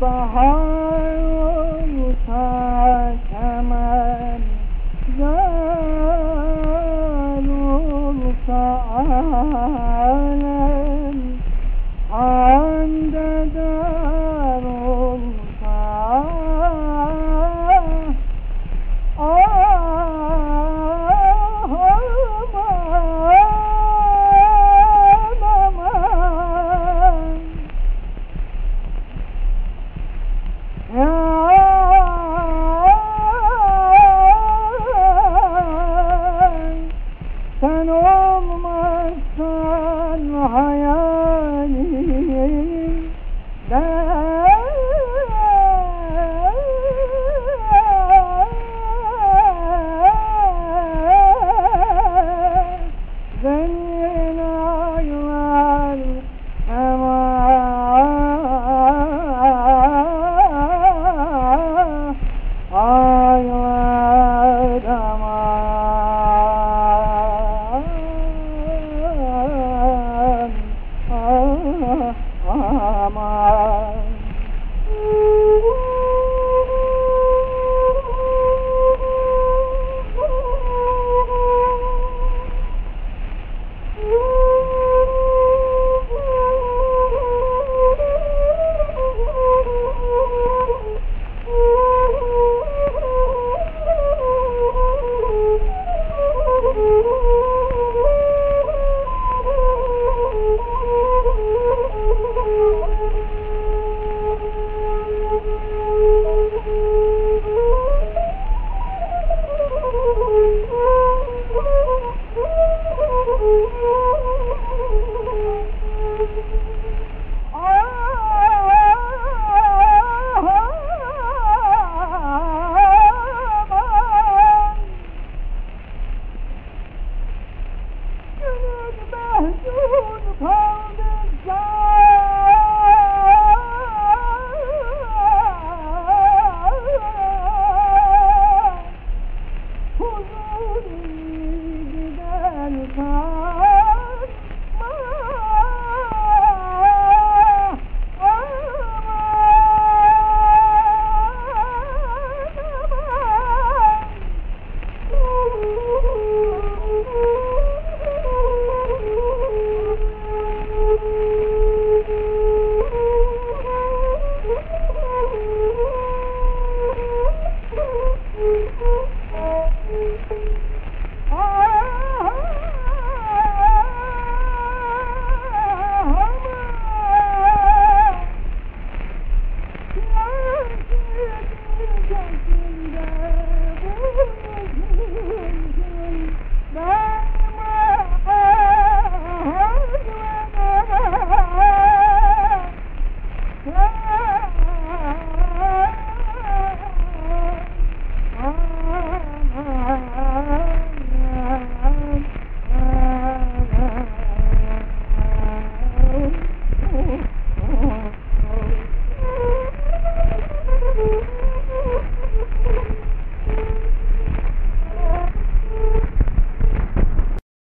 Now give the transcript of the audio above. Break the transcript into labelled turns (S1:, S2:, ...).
S1: Bahar olsa kemen Zar olsa alem Hande dar olsa da